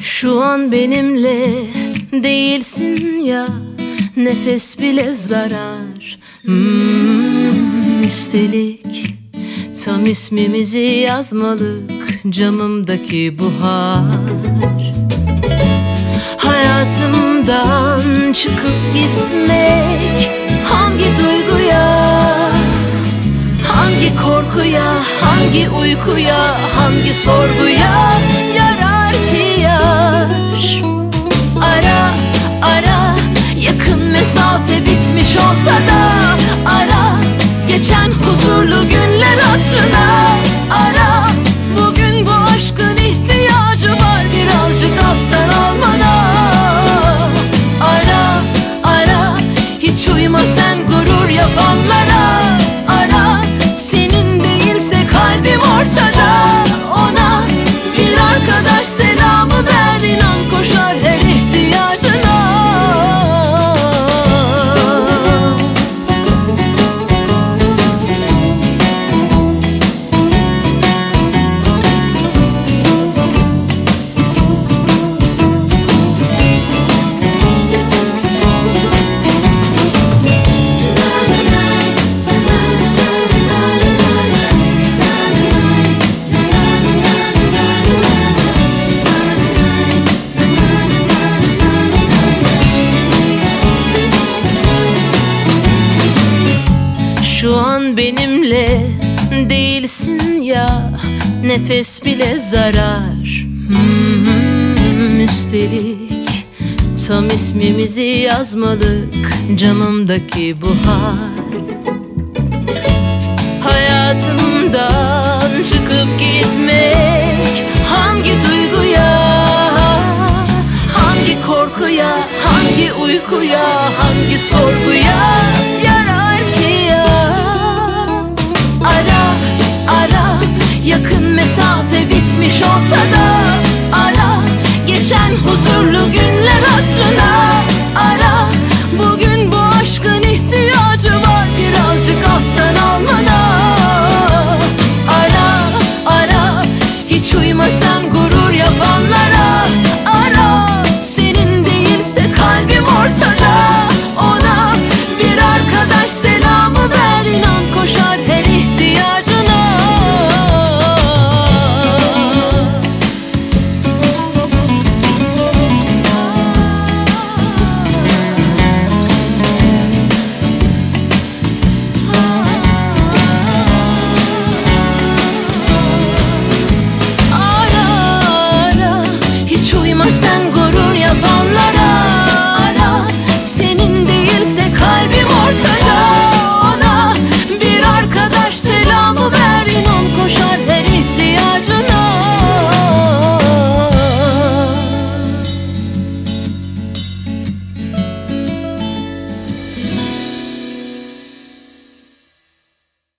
Şu an benimle değilsin ya Nefes bile zarar. Hmm, Üstelik tam ismimizi yazmalık Camımdaki buhar. Hayatımdan çıkıp gitmek Hangi duyguya Hangi korkuya, hangi uykuya, hangi sorguya yarar ki yar? Ara, ara, yakın mesafe bitmiş olsa da Şu an benimle değilsin ya. Nefes bile zarar. Hmm, Üstelik tam ismimizi yazmalık Camımdaki buhar Hayatımdan çıkıp gitmek Hangi duyguya Hangi korkuya Hangi uykuya Hangi sorguya Mesafe bitmiş olsa da Ara Geçen huzurlu günler hatırına Kimse kalbi